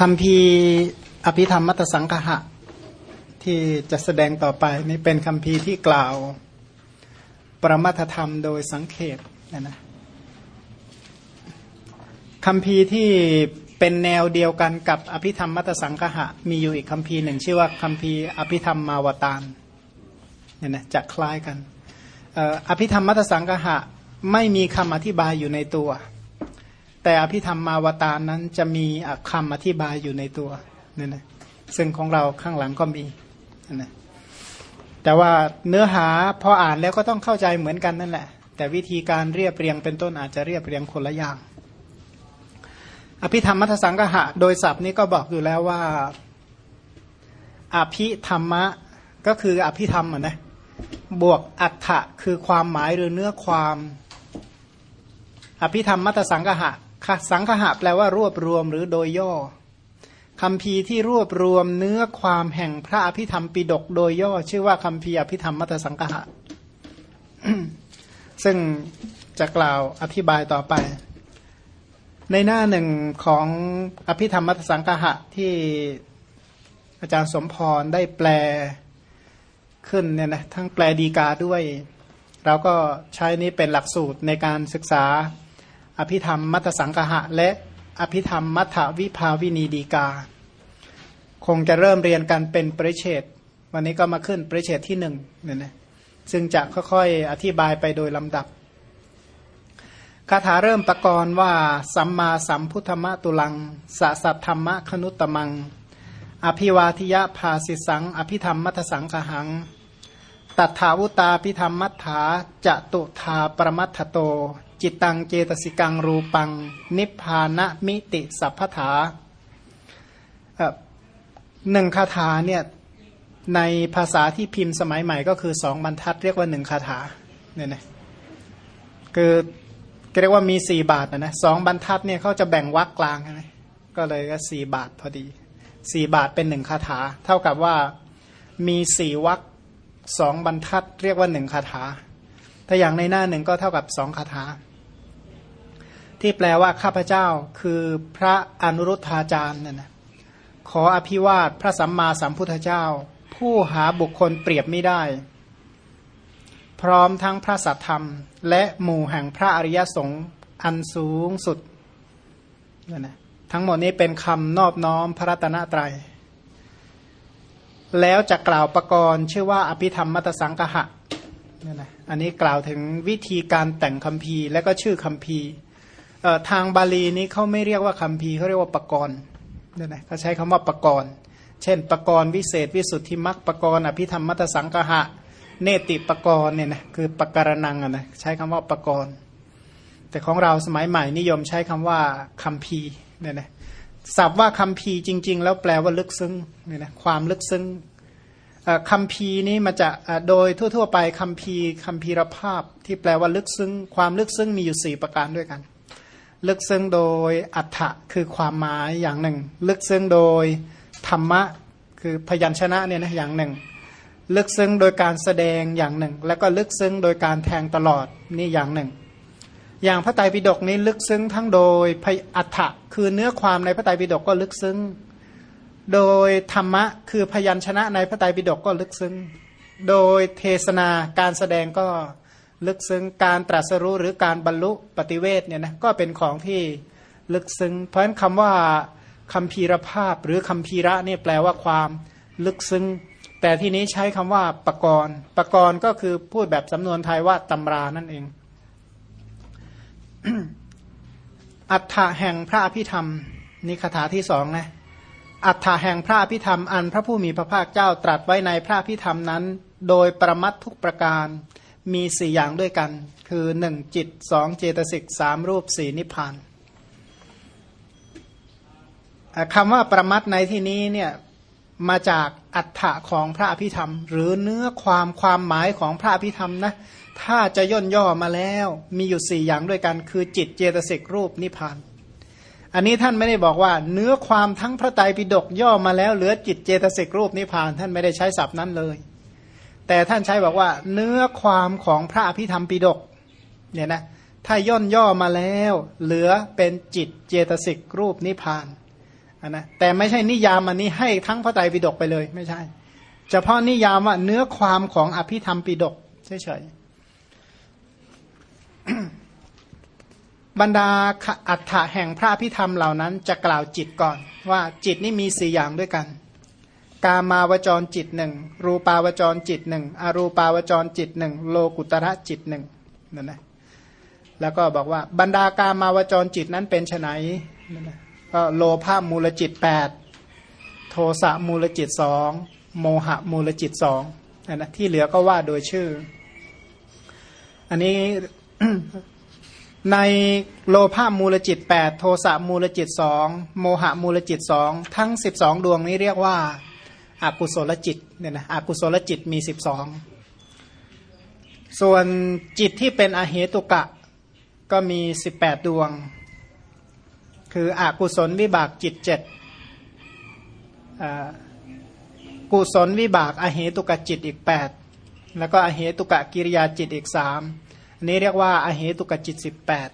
คำพีอภิธรรมมัตสังคหะ ที่จะแสดงต่อไปนี่เป็นคำพีที่กล่าว ประมัตธรรมโดยสังเขตนะนะคำพีที่เป็นแนวเดียวกันกับอภิธรรมมัตสังคหะ มีอยู่อีกคำพีหนึ่งชื่อว่าคำพีอภิธรรมมาวตารเนี่ยนะจะคล้ายกันอภิธรรมมัตสังคหะไม่มีคำอธิบายอยู่ในตัว แต่อภิธรรมมาวตารนั้นจะมีคำอธิบายอยู่ในตัวนี่นะซึ่งของเราข้างหลังก็มีนะแต่ว่าเนื้อหาพออ่านแล้วก็ต้องเข้าใจเหมือนกันนั่นแหละ แต่วิธีการเรียบเรียงเป็นต้นอาจจะเรียบเรียงคนละอย่าง อภิธรรมมัทสังกหะ โดยศัพท์นี้ก็บอกอยู่แล้วว่าอภิธรรมะก็คืออภิธรรมนะบวกอัฏฐะคือความหมายหรือเนื้อความ อภิธรรมมัทสังกหะ สังคหะแปลว่ารวบรวมหรือโดยย่อคำพีที่รวบรวมเนื้อความแห่งพระอภิธรรมปิดกโดยย่อ ชื่อว่าคำพีอภิธรรมมัตสังคหะ ซึ่งจะกล่าวอธิบายต่อไป ในหน้าหนึ่งของอภิธรรมมัตสังคหะที่อาจารย์สมพรได้แปลขึ้นเนี่ยนะทั้งแปลดีกาด้วย เราก็ใช้นี้เป็นหลักสูตรในการศึกษา อภิธรรมมัตสังคหะ และอภิธรรมมัทวิภาวินีดีกา คงจะเริ่มเรียนกันเป็นปริเชตวันนี้ก็มาขึ้นปริเชตที่หนึ่งเนี่ยนะซึ่งจะค่อยๆอธิบายไปโดยลำดับคาถาเริ่มประกรณ์ว่า สัมมาสัมพุทธมะตุลังสะสัทธรรมะคนุตตมัง อภิวาทิยะภาสิสัง อภิธรรมมัทสังคหัง ตัถาวุตาพิธรรมมัทธาจะตุธาปรมัตถโต จิตตังเจตสิกังรูปัง นิพพานะมิติสัพพถาหนึ่งคาถาเนี่ยในภาษาที่พิมพ์สมัยใหม่ก็คือสองบรรทัดเรียกว่าหนึ่งคาถาเนี่ยนะคือเรียกว่ามีสี่บาทนะนะสองบรรทัดเนี่ยเขาจะแบ่งวักกลางใช่ไหมก็เลยก็สี่บาทพอดีสี่บาทเป็นหนึ่งคาถา เท่ากับว่ามีสี่วักสองบรรทัด เรียกว่าหนึ่งคาถา ถ้าอย่างในหน้าหนึ่งก็เท่ากับสองคาถา ที่แปลว่าข้าพเจ้าคือพระอนุรุทธาจารย์นั่นนะขออภิวาทพระสัมมาสัมพุทธเจ้า ผู้หาบุคคลเปรียบไม่ได้ พร้อมทั้งพระสัทธรรม และหมู่แห่งพระอริยสงฆ์อันสูงสุดนั่นนะทั้งหมดนี้เป็นคำนอบน้อมพระรัตนตรยัย แล้วจะกล่าวประกรณ์ชื่อว่าอภิธรรมมัตสังกหะนี่นะอันนี้กล่าวถึงวิธีการแต่งคำพีและก็ชื่อคำพี ทางบาลีนี้เขาไม่เรียกว่าคำพีเขาเรียกว่าปกรณ์เนี่ยนะเขาใช้คำว่าปกรณ์เช่นปกรณ์วิเศษวิสุทธิมรรคปกรณ์อภิธรรมมัตสังกหะ เนติปกรณ์เนี่ยนะคือปการนังนะใช้คำว่าปกรณ์แต่ของเราสมัยใหม่นิยมใช้คำว่าคำพีเนี่ยนะศัพท์ว่าคำพีจริง ๆ แล้วแปลว่าลึกซึ้งเนี่ยนะความลึกซึ้งคำพีนี้มาจากโดยทั่ว ๆ ไปคำพีคำพีรภาพที่แปลว่าลึกซึ้งความลึกซึ้งมีอยู่สี่ประการด้วยกัน ลึกซึ้งโดยอัฏฐะคือความหมายอย่างหนึ่ง ลึกซึ้งโดยธรรมะคือพยัญชนะเนี่ยนะอย่างหนึ่ง ลึกซึ้งโดยการแสดงอย่างหนึ่ง แล้วก็ลึกซึ้งโดยการแทงตลอดนี่อย่างหนึ่ง อย่างพระไตรปิฎกนี้ลึกซึ้งทั้งโดยอัฏฐะคือเนื้อความในพระไตรปิฎกก็ลึกซึ้ง โดยธรรมะคือพยัญชนะในพระไตรปิฎกก็ลึกซึ้ง โดยเทศนาการแสดงก็ ลึกซึ้งการตรัสรู้หรือการบรรลุปฏิเวทเนี่ยนะก็เป็นของที่ลึกซึ้ง เพราะฉะนั้นคำว่าคำพีรภาพหรือคำพีระเนี่ยแปลว่าความลึกซึ้ง แต่ที่นี้ใช้คำว่าปกรณ์ปกรณ์ก็คือพูดแบบสำนวนไทยว่าตำรานั่นเอง อัฏฐะแห่งพระอภิธรรมนี่คาถาที่สองนะอัฏฐแห่งพระพิธรรมอันพระผู้มีพระภาคเจ้าตรัสไว้ในพระพิธรรมนั้น โดยประมัดทุกประการ มีสี่อย่างด้วยกัน คือหนึ่งจิตสองเจตสิกสามรูปสี่นิพพานคำว่าประมัดในที่นี้เนี่ยมาจากอัฏฐะของพระอภิธรรม หรือเนื้อความความหมายของพระอภิธรรมนะถ้าจะย่นย่อมาแล้วมีอยู่สี่อย่างด้วยกันคือจิตเจตสิกรูปนิพพานอันนี้ท่านไม่ได้บอกว่า เนื้อความทั้งพระไตรปิฎกย่อมาแล้วเหลือจิตเจตสิกรูปนิพพาน ท่านไม่ได้ใช้ศัพท์นั้นเลย แต่ท่านใช้บอกว่า เนื้อความของพระอภิธรรมปิฎกเนี่ยนะถ้าย่นย่อมาแล้ว เหลือเป็นจิตเจตสิกรูปนิพพานนนะแต่ไม่ใช่นิยามอันนี้ให้ทั้งพระไตรปิฎกไปเลยไม่ใช่ เฉพาะนิยามว่าเนื้อความของอภิธรรมปิฎกเฉยๆบรรดาอัฏฐะแห่งพระพิธรรมเหล่านั้น จะกล่าวจิตก่อน ว่าจิตนี่มีสี่อย่างด้วยกัน กามาวจรจิตหนึ่งรูปาวจรจิตหนึ่งอรูปาวจรจิตหนึ่งโลกุตระจิตหนึ่งนั่นนะแล้วก็บอกว่าบรรดากามาวจรจิตนั้นเป็นไนนั่นนะก็โลภามูลจิตแปดโทสะมูลจิตสองโมหะมูลจิตสองนั่นนะที่เหลือก็ว่าโดยชื่อ อันนี้ในโลภามูลจิตแปดโทสะมูลจิตสองโมหะมูลจิตสองทั้งสิบสองดวงนี้เรียกว่า อากุศลจิตเนี่ยนะอากุศลจิตมีสิบสองส่วนจิตที่เป็นอเหตุกะก็มีสิบแปดดวง คืออกุศลวิบากจิตเจ็ดกุศลวิบากอเหตุกะจิตอีกแปดแล้วก็อเหตุกะกิริยาจิตอีกสามอันนี้เรียกว่าอเหตุกะจิตสิบแปด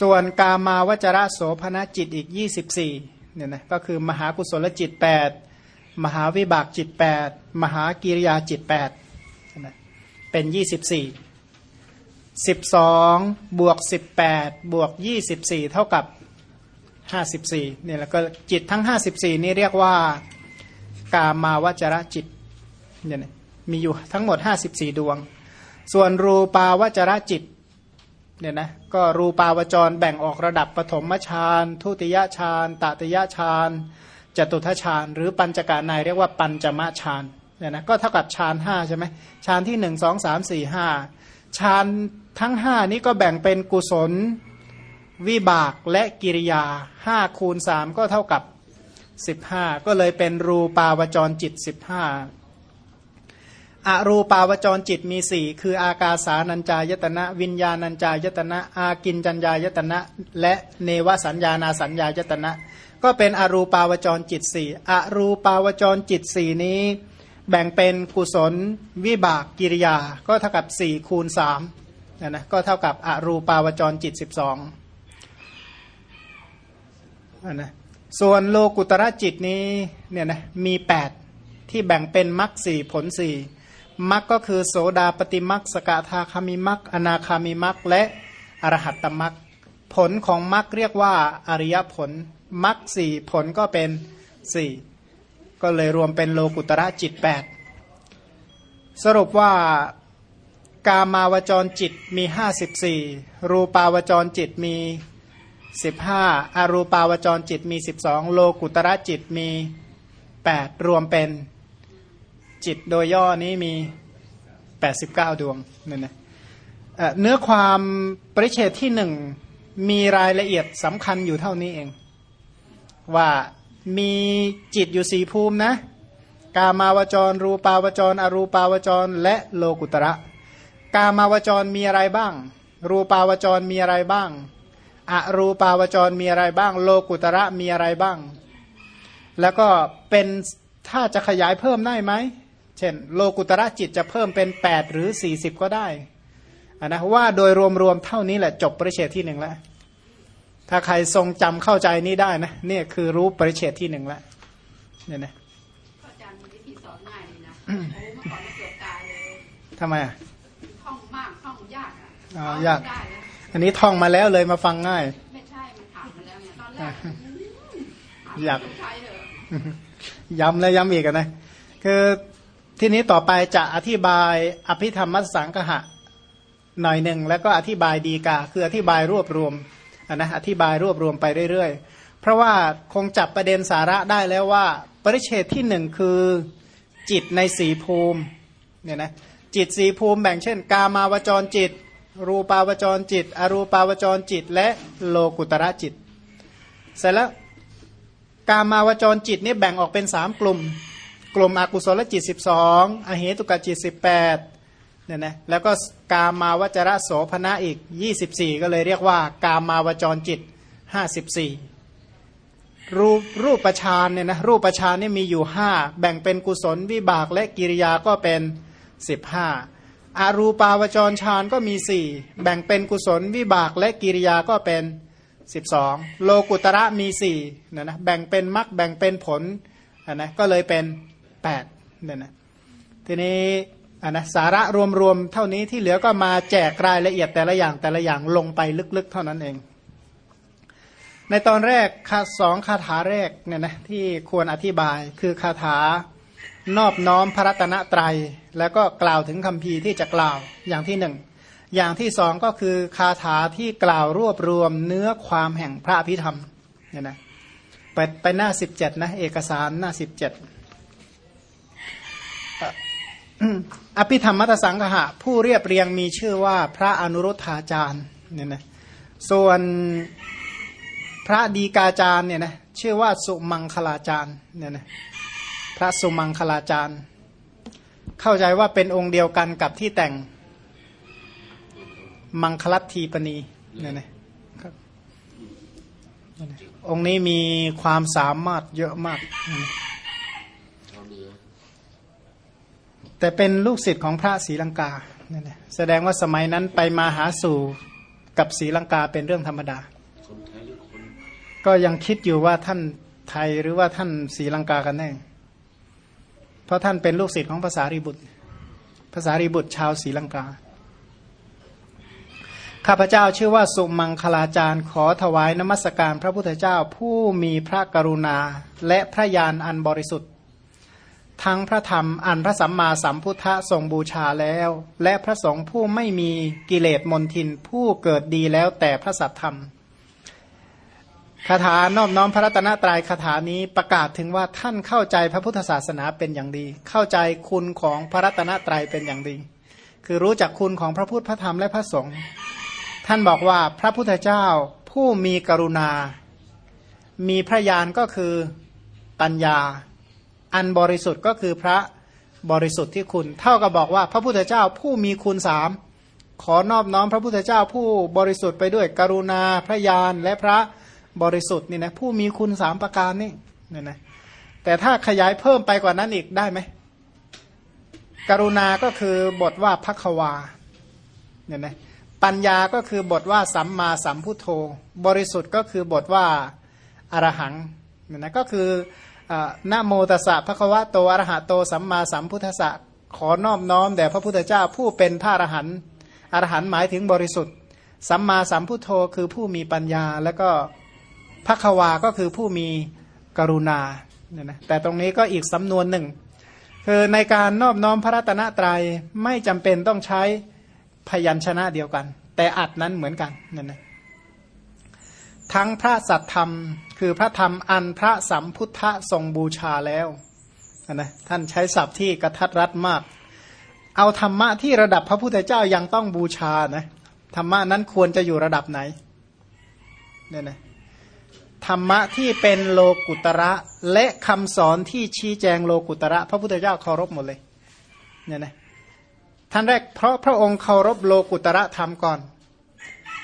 ส่วนกามาวจระโสภณจิตอีกยี่สิบสี่เนี่ยนะก็คือมหากุศลจิตแปด มหาวิบากจิตแปดมหากิริยาจิตแปดเป็นยี่สิบสี่สิบสองบวกสิบแปดบวกยี่สิบสี่เท่ากับห้าสิบสี่เนี่ยแล้วก็จิตทั้งห้าสิบสี่นี่เรียกว่ากามาวจระจิตเนี่ยมีอยู่ทั้งหมดห้าสิบสี่ดวง ส่วนรูปาวจระจิตเนี่ยนะก็รูปาวจรแบ่งออกระดับปฐมฌานทุติยฌานตติยฌาน จตุทฌานหรือปัญจกาในเรียกว่าปัญจมะฌานเนี่ยนะก็เท่ากับฌานห้าใช่ไหมฌานที่หนึ่งสองสามสี่ห้าฌานทั้งห้านี้ก็แบ่งเป็นกุศล วิบากและกิริยาห้าคูณสามก็เท่ากับสิบห้าก็เลยเป็นรูปาวจรจิตสิบห้าอรูปาวจรจิตมีสี่คืออากาสานัญจายตนะ วิญญาณัญจายตนะ อากินจัญญายตนะ และเนวสัญญานาสัญญายตนะ ก็เป็นอรูปาวจรจิตสี่อรูปาวจรจิตสี่นี้ แบ่งเป็นกุศลวิบากกิริยา ก็เท่ากับสี่คูณสามนะนะก็เท่ากับอรูปาวจรจิตสิบสองนะส่วนโลกุตระจิตนี้เนี่ยนะมีแปดที่แบ่งเป็นมรรคสี่ผลสี่มรรคก็คือโสดาปฏิมรรคสกทาคามิมรรคอนาคามิมรรคและอรหัตตมรรคผลของมรรคเรียกว่าอริยผล มรรคสี่ผลก็เป็นสี่ก็เลยรวมเป็นโลกุตระจิตแปดสรุปว่ากามาวจรจิตมีห้าสิบสี่รูปาวจรจิตมีสิบห้าอารูปาวจรจิตมีสิบสองโลกุตระจิตมีแปดรวมเป็นจิตโดยย่อนี้มีแปดสิบเก้าดวงนั่นนะเนื้อความปริเชตที่หนึ่งมีรายละเอียดสำคัญอยู่เท่านี้เอง ว่ามีจิตอยู่สีภูมินะ กามาวจร รูปาวจร อรูปาวจร และโลกุตระ กามาวจรมีอะไรบ้าง รูปาวจรมีอะไรบ้าง อรูปาวจรมีอะไรบ้าง โลกุตระมีอะไรบ้าง แล้วก็เป็นถ้าจะขยายเพิ่มได้ไหม เช่น โลกุตระจิตจะเพิ่มเป็น 8 หรือ 40 ก็ได้นนะว่าโดยรวมๆเท่านี้แหละจบปริเชตที่หนึ่งแล้ว ถ้าใครทรงจำเข้าใจนี้ได้นะนี่คือรู้ปริเชตที่หนึ่งแล้วเนี่ยนะอาจารย์มีวิธีสอนง่ายเลยนะโอ้เมื่อก่อนเสียกายเลยทำไมอะท่องมากท่องยากอะอ๋อยาก อันนี้ท่องมาแล้วเลยมาฟังง่าย ไม่ใช่มันถามมาแล้วเนี่ยตอนแรกอยากย้ำแล้วย้ำอีกนะคือที่นี้ต่อไปจะอธิบายอภิธรรมสังคหะหน่อยหนึ่งแล้วก็อธิบายดีกาคืออธิบายรวบรวม นะอธิบายรวบรวมไปเรื่อยๆ เพราะว่าคงจับประเด็นสาระได้แล้วว่า ปริเชตที่หนึ่งคือจิตในสีภูมิเนี่ยนะจิตสีภูมิแบ่งเช่น กามาวจรจิต รูปาวจรจิต อรูปาวจรจิต และโลกุตระจิต เสร็จแล้วกามาวจรจิตนี่แบ่งออกเป็นสามกลุ่ม กลุ่มอกุศลจิต 12 อเหตุกจิต 18 เนี่ยนะแล้วก็กามาวจระโสภณะอีก 24 ก็เลยเรียกว่า กามาวจรจิต 54 รูปรูปประชานเนี่ยนะรูปประชานนี่มีอยู่ 5 แบ่งเป็นกุศลวิบากและกิริยาก็เป็น 15 อารูปาวจรฌานก็มีสี่แบ่งเป็นกุศลวิบากและกิริยาก็เป็นสิบสองโลกุตระมีสี่เนี่ยนะแบ่งเป็นมรรคแบ่งเป็นผลอะนะก็เลยเป็นแปดเนี่ยนะทีนี้ อะนะสาระรวมๆเท่านี้ที่เหลือก็มาแจกรายละเอียดแต่ละอย่างแต่ละอย่างลงไปลึกๆ เท่านั้นเอง ในตอนแรกคาสองคาถาแรกเนี่ยนะที่ควรอธิบายคือคาถานอบน้อมพระรัตนตรัย แล้วก็กล่าวถึงคำพีที่จะกล่าวอย่างที่หนึ่งอย่างที่สองก็คือคาถาที่กล่าวรวบรวมเนื้อความแห่งพระอภิธรรมเนี่ยนะไปไปหน้าสิบเจ็ดนะเอกสารหน้าสิบเจ็ด อภิธรรมมัตสังหะ ผู้เรียบเรียงมีชื่อว่าพระอนุรุทธาจารย์เนี่ยนะส่วนพระดีกาจารย์เนี่ยนะชื่อว่าสุมังคลาจารย์เนี่ยนะพระสุมังคลาจารย์ เข้าใจว่าเป็นองค์เดียวกันกับที่แต่งมังคลัตทีปณีเนี่ยนะครับองค์นี้มีความสามารถเยอะมาก แต่เป็นลูกศิษย์ของพระศรีลังกาเนี่ยแสดงว่าสมัยนั้นไปมาหาสู่กับศรีลังกาเป็นเรื่องธรรมดา ก็ยังคิดอยู่ว่าท่านไทยหรือว่าท่านศรีลังกากันแน่ เพราะท่านเป็นลูกศิษย์ของภาษารีบุตรภาษารีบุตรชาวศรีลังกา ข้าพเจ้าชื่อว่าสุมังคลาจารย์ขอถวายนมัสการพระพุทธเจ้าผู้มีพระกรุณาและพระญาณอันบริสุทธิ์ ทั้งพระธรรมอันพระสัมมาสัมพุทธะทรงบูชาแล้ว และพระสงฆ์ผู้ไม่มีกิเลสมนทินผู้เกิดดีแล้วแต่พระสัทธรรมคาถานอบน้อมพระรัตนตรัยคาถานี้ประกาศถึงว่าท่านเข้าใจพระพุทธศาสนาเป็นอย่างดี เข้าใจคุณของพระรัตนตรัยเป็นอย่างดี คือรู้จักคุณของพระพุทธพระธรรมและพระสงฆ์ท่านบอกว่าพระพุทธเจ้าผู้มีกรุณา มีพระญาณก็คือปัญญา อันบริสุทธิ์ก็คือพระบริสุทธิ์ที่คุณ เท่ากับบอกว่าพระพุทธเจ้าผู้มีคุณสามขอนอบน้อมพระพุทธเจ้าผู้บริสุทธิ์ไปด้วยกรุณาพระญาณและพระบริสุทธิ์นี่นะผู้มีคุณสามประการนี่เนี่ยนะแต่ถ้าขยายเพิ่มไปกว่านั้นอีกได้ไหมกรุณาก็คือบทว่าพักวาเนี่ยนะปัญญาก็คือบทว่าสัมมาสัมพุทโธ บริสุทธิ์ก็คือบทว่าอรหังเนี่ยนะก็คือ นะโมตัสสะพระควะโตอรหะโตสัมมาสัมพุทธะขอนอบน้อมแด่พระพุทธเจ้าผู้เป็นพระอรหันต์อรหันต์หมายถึงบริสุทธิ์ สัมมาสัมพุทโธคือผู้มีปัญญา แล้วก็พระควาก็คือผู้มีกรุณาเนี่ยนะแต่ตรงนี้ก็อีกสำนวนหนึ่ง คือในการนอบน้อมพระรัตนตรยัยไม่จำเป็นต้องใช้พยัญชนะเดียวกัน แต่อัดนั้นเหมือนกันเนี่ยนะ ทั้งพระสัตธรรม คือพระธรรมอันพระสัมพุทธทรงบูชาแล้วนะท่านใช้ศัพท์ที่กระทัดรัดมาก เอาธรรมะที่ระดับพระพุทธเจ้ายังต้องบูชานะธรรมะนั้นควรจะอยู่ระดับไหนเนี่ยนะธรรมะที่เป็นโลกุตระและคำสอนที่ชี้แจงโลกุตระ พระพุทธเจ้าเคารพหมดเลยเนี่ยนะท่านแรกเพราะพระองค์เคารพโลกุตระธรรมก่อน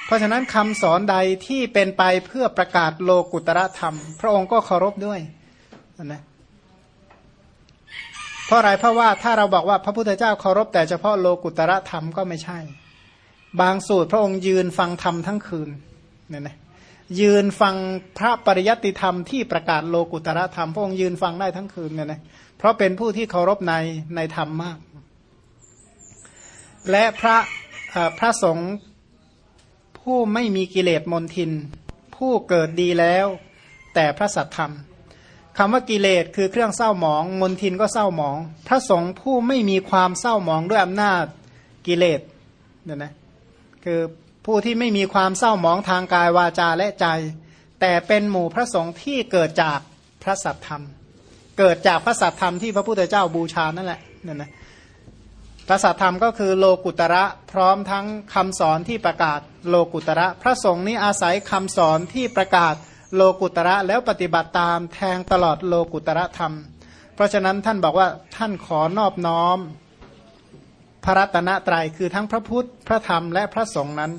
เพราะฉะนั้นคำสอนใดที่เป็นไปเพื่อประกาศโลกุตระธรรม พระองค์ก็เคารพด้วยนะเพราะอะไรเพราะว่าถ้าเราบอกว่าพระพุทธเจ้าเคารพแต่เฉพาะโลกุตระธรรมก็ไม่ใช่ บางสูตรพระองค์ยืนฟังธรรมทั้งคืนเนี่ยนะยืนฟังพระปริยัติธรรมที่ประกาศโลกุตระธรรม พระองค์ยืนฟังได้ทั้งคืนเนี่ยนะเพราะเป็นผู้ที่เคารพในในธรรมมาก และพระพระสงฆ์ ผู้ไม่มีกิเลสมนทิน ผู้เกิดดีแล้ว แต่พระสัตธรรมคำว่ากิเลสคือเครื่องเศร้าหมองมนทินก็เศร้าหมอง พระสงฆ์ผู้ไม่มีความเศร้าหมองด้วยอำนาจกิเลสเนี่ยนะคือผู้ที่ไม่มีความเศร้าหมองทางกายวาจาและใจ แต่เป็นหมู่พระสงฆ์ที่เกิดจากพระสัทธรรม เกิดจากพระสัทธรรมที่พระพุทธเจ้าบูชานั่นแหละเนั่นนะ พระสัทธรรมก็คือโลกุตระพร้อมทั้งคำสอนที่ประกาศโลกุตระ พระสงฆ์นี้อาศัยคำสอนที่ประกาศโลกุตระแล้วปฏิบัติตามแทงตลอดโลกุตระธรรม เพราะฉะนั้นท่านบอกว่าท่านขอนอบน้อม พระรัตนตรัยคือทั้งพระพุทธพระธรรมและพระสงฆ์นั้น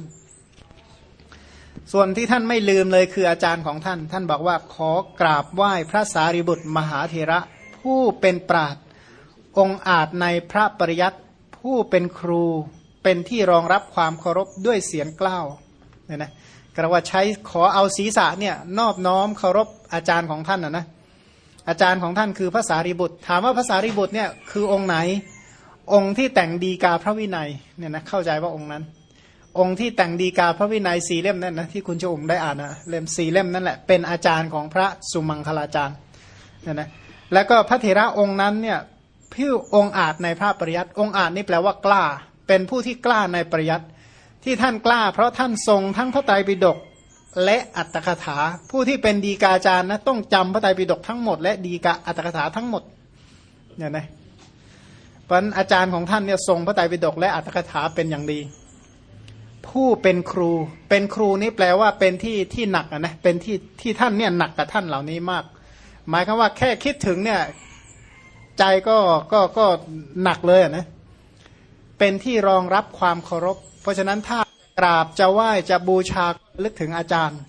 ส่วนที่ท่านไม่ลืมเลยคืออาจารย์ของท่าน ท่านบอกว่าขอกราบไหว้พระสารีบุตรมหาเถระ ผู้เป็นปราดองค์อาจในพระปริยัติ ผู้เป็นครูเป็นที่รองรับความเคารพด้วยเสียงกล้าวเนี่ยนะกระว่าใช้ขอเอาศีรษะเนี่ยนอบน้อมเคารพอาจารย์ของท่านนะนะอาจารย์ของท่านคือภาษาริบุตร ถามว่าภาษาริบุตรเนี่ยคือองค์ไหน องค์ที่แต่งดีกาพระวินัยเนี่ยนะเข้าใจว่าองค์นั้น องค์ที่แต่งดีกาพระวินัยสี่เล่มนั่นนะที่คุณชมได้อ่านนะเล่มสี่เล่มนั่นแหละเป็นอาจารย์ของพระสุมังคลาจารย์เนี่ยนะแล้วก็พระเถระองค์นั้นเนี่ย พี่องอาจในพระปริยัติองอาจนี่แปลว่ากล้า เป็นผู้ที่กล้าในปริยัติที่ท่านกล้า เพราะท่านทรงทั้งพระไตรปิฎกและอัตถกถา ผู้ที่เป็นดีกาจารย์นะต้องจำพระไตรปิฎกทั้งหมด และดีกาอัตถกถาทั้งหมดเนี่ยนะเพราะอาจารย์ของท่านเนี่ยทรงพระไตรปิฎกและอัตถกถาเป็นอย่างดี ผู้เป็นครู เป็นครูนี่แปลว่าเป็นที่ที่หนักนะเป็นที่ที่ท่านเนี่ยหนักกับท่านเหล่านี้มาก หมายคือว่าแค่คิดถึงเนี่ย ใจก็ก็ก็หนักเลยนะเป็นที่รองรับความเคารพ เพราะฉะนั้นถ้ากราบจะไหว้จะบูชาลึกถึงอาจารย์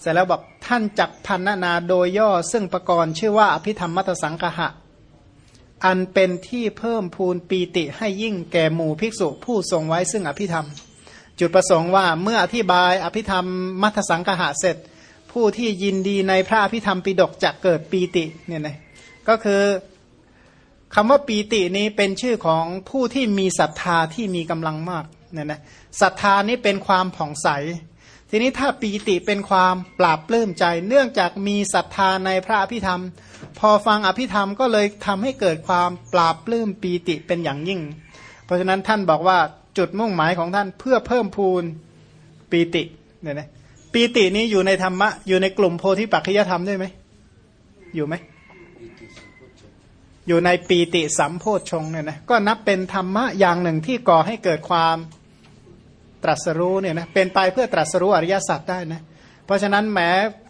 เสร็จแล้วบอกท่านจักพันนาโดยย่อซึ่งประกรณ์ชื่อว่าอภิธรรมมัตสังกหะ อันเป็นที่เพิ่มพูนปีติให้ยิ่งแก่หมู่ภิกษุผู้ทรงไว้ซึ่งอภิธรรม จุดประสงค์ว่าเมื่ออธิบายอภิธรรมมัตสังกหะเสร็จ ผู้ที่ยินดีในพระอภิธรรมปิดกจะเกิดปีติเนี่ยนะ ก็คือคำว่าปีตินี้เป็นชื่อของผู้ที่มีศรัทธาที่มีกำลังมากเนี่ยนะศรัทธานี้เป็นความผ่องใส ทีนี้ถ้าปีติเป็นความปราบปลื้มใจ เนื่องจากมีศรัทธาในพระอภิธรรม พอฟังอภิธรรมก็เลยทำให้เกิดความปราบปลื้มปีติเป็นอย่างยิ่ง เพราะฉะนั้นท่านบอกว่าจุดมุ่งหมายของท่านเพื่อเพิ่มพูนปีติเนี่ยนะปีตินี้อยู่ในธรรมะอยู่ในกลุ่มโพธิปัจจยธรรมด้วยไหมอยู่ไหม อยู่ในปีติสัมโพชงเนี่ยนะก็นับเป็นธรรมะอย่างหนึ่งที่ก่อให้เกิดความตรัสรู้เนี่ยนะเป็นไปเพื่อตรัสรู้อริยสัจได้นะเพราะฉะนั้นแหม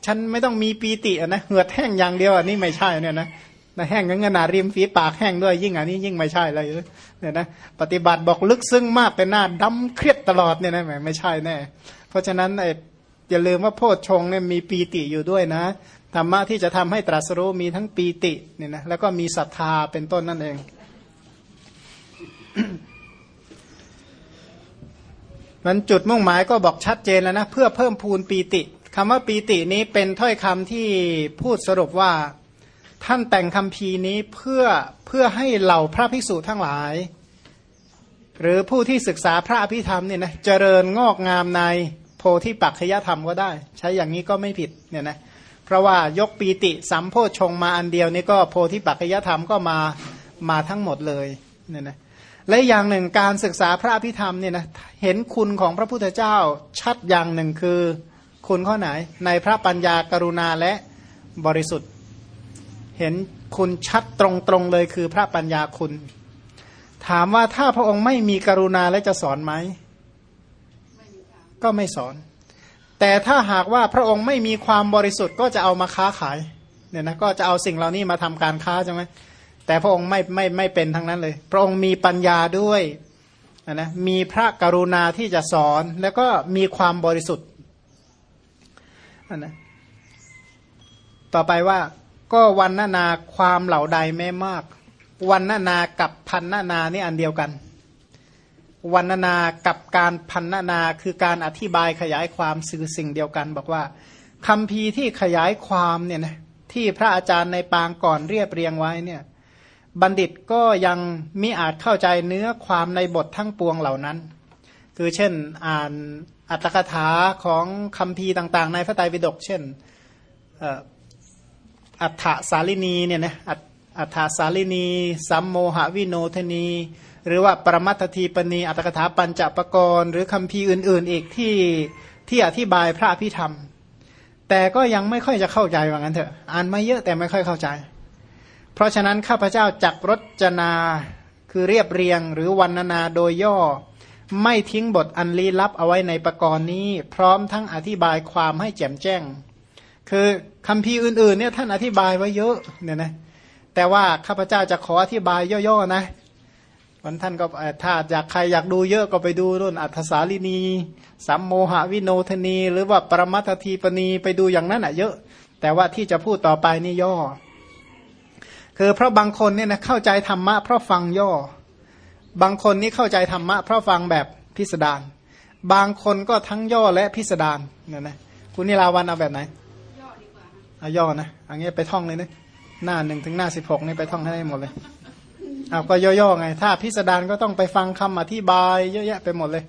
ฉันไม่ต้องมีปีตินะเหือดแห้งอย่างเดียวอันนี้ไม่ใช่เนี่ยนะนะแห้งงั้นขนาดริมฝีปากแห้งด้วยยิ่งอันนี้ยิ่งไม่ใช่เลยเนี่ยนะปฏิบัติบอกลึกซึ้งมากเป็นหน้าดำเครียดตลอดเนี่ยนะแหมไม่ใช่แน่ เพราะฉะนั้นอย่าลืมว่าโพชฌงเนี่ยมีปีติอยู่ด้วยนะ ธรรมะที่จะทำให้ตรัสรู้มีทั้งปีติเนี่ยนะแล้วก็มีศรัทธาเป็นต้นนั่นเอง มันจุดมุ่งหมายก็บอกชัดเจนแล้วนะ เพื่อเพิ่มพูนปีติคำว่าปีตินี้เป็นถ้อยคำที่พูดสรุปว่าท่านแต่งคำพีนี้เพื่อเพื่อให้เหล่าพระภิกษุทั้งหลาย หรือผู้ที่ศึกษาพระอภิธรรมเนี่ยนะเจริญงอกงามในโพธิปัจขยธรรมก็ได้ ใช้อย่างนี้ก็ไม่ผิดเนี่ยนะเพราะว่ายกปีติสัมโพชงมาอันเดียวนี่ก็โพธิปัจขยธรรมก็มามาทั้งหมดเลยเนี่ยนะและอย่างหนึ่งการศึกษาพระอภิธรรมเนี่ยนะเห็นคุณของพระพุทธเจ้าชัดอย่างหนึ่งคือคุณข้อไหน ในพระปัญญากรุณาและบริสุทธิ์ เห็นคุณชัดตรงๆเลยคือพระปัญญาคุณ ถามว่าถ้าพระองค์ไม่มีกรุณาและจะสอนไหมก็ไม่สอน แต่ถ้าหากว่าพระองค์ไม่มีความบริสุทธิ์ก็จะเอามาค้าขายเนี่ยนะก็จะเอาสิ่งเหล่านี้มาทำการค้าใช่ไหมแต่พระองค์ไม่ไม่ไม่เป็นทั้งนั้นเลย พระองค์มีปัญญาด้วยนะมีพระกรุณาที่จะสอนแล้วก็มีความบริสุทธิ์นะต่อไปว่าก็วันนานาความเหล่าใดแม้มาก วันนานากับพันนานานี่อันเดียวกัน วันนานากับการพันนานาคือการอธิบายขยายความสื่อสิ่งเดียวกัน บอกว่าคำพีที่ขยายความเนี่ยนะที่พระอาจารย์ในปางก่อนเรียบเรียงไว้เนี่ยบัณฑิตก็ยังมิอาจเข้าใจเนื้อความในบททั้งปวงเหล่านั้น คือเช่นอ่านอัตถกถาของคำพีต่างๆ ในพระไตรปิฎกเช่นอัฏฐสาลินีเนี่ยนะอัฏฐสาลินี สัมโมหวิโนทนี หรือว่าปรมัตทีปณีอัตถกถาปัญจปกรณ์ หรือคำพีอื่น ๆ อีกที่ที่อธิบายพระพิธรรม แต่ก็ยังไม่ค่อยจะเข้าใจว่างั้นเถอะอ่านมาเยอะแต่ไม่ค่อยเข้าใจ เพราะฉะนั้นข้าพเจ้าจักรจนาคือเรียบเรียงหรือวันนาโดยย่อ ไม่ทิ้งบทอันลี้ลับเอาไว้ในประกรณ์นี้ พร้อมทั้งอธิบายความให้แจ่มแจ้ง คือคำพีอื่นๆเนี่ยท่านอธิบายไว้เยอะเนี่ยนะแต่ว่าข้าพเจ้าจะขออธิบายย่อๆนะ วันท่านก็ถ้าอยากใครอยากดูเยอะก็ไปดูรุ่นอัทสาลีนีสัมโมหวิโนทนี หรือว่าปรมัตทีปณีไปดูอย่างนั้นอะเยอะ แต่ว่าที่จะพูดต่อไปนี่ย่อ คือเพราะบางคนเนี่ยนะเข้าใจธรรมะเพราะฟังย่อ บางคนนี่เข้าใจธรรมะเพราะฟังแบบพิสดารบางคนก็ทั้งย่อและพิสดารเนี่ยนะคุณนิราวันเอาแบบไหนย่อดีกว่าเอาย่อนะอันนี้ไปท่องเลยนะหน้าหนึ่งถึงหน้าสิบหกนี่ไปท่องให้ได้หมดเลย อาก็ย่อๆไง ถ้าพิสดารก็ต้องไปฟังคำอธิบายเยอะแยะไปหมดเลย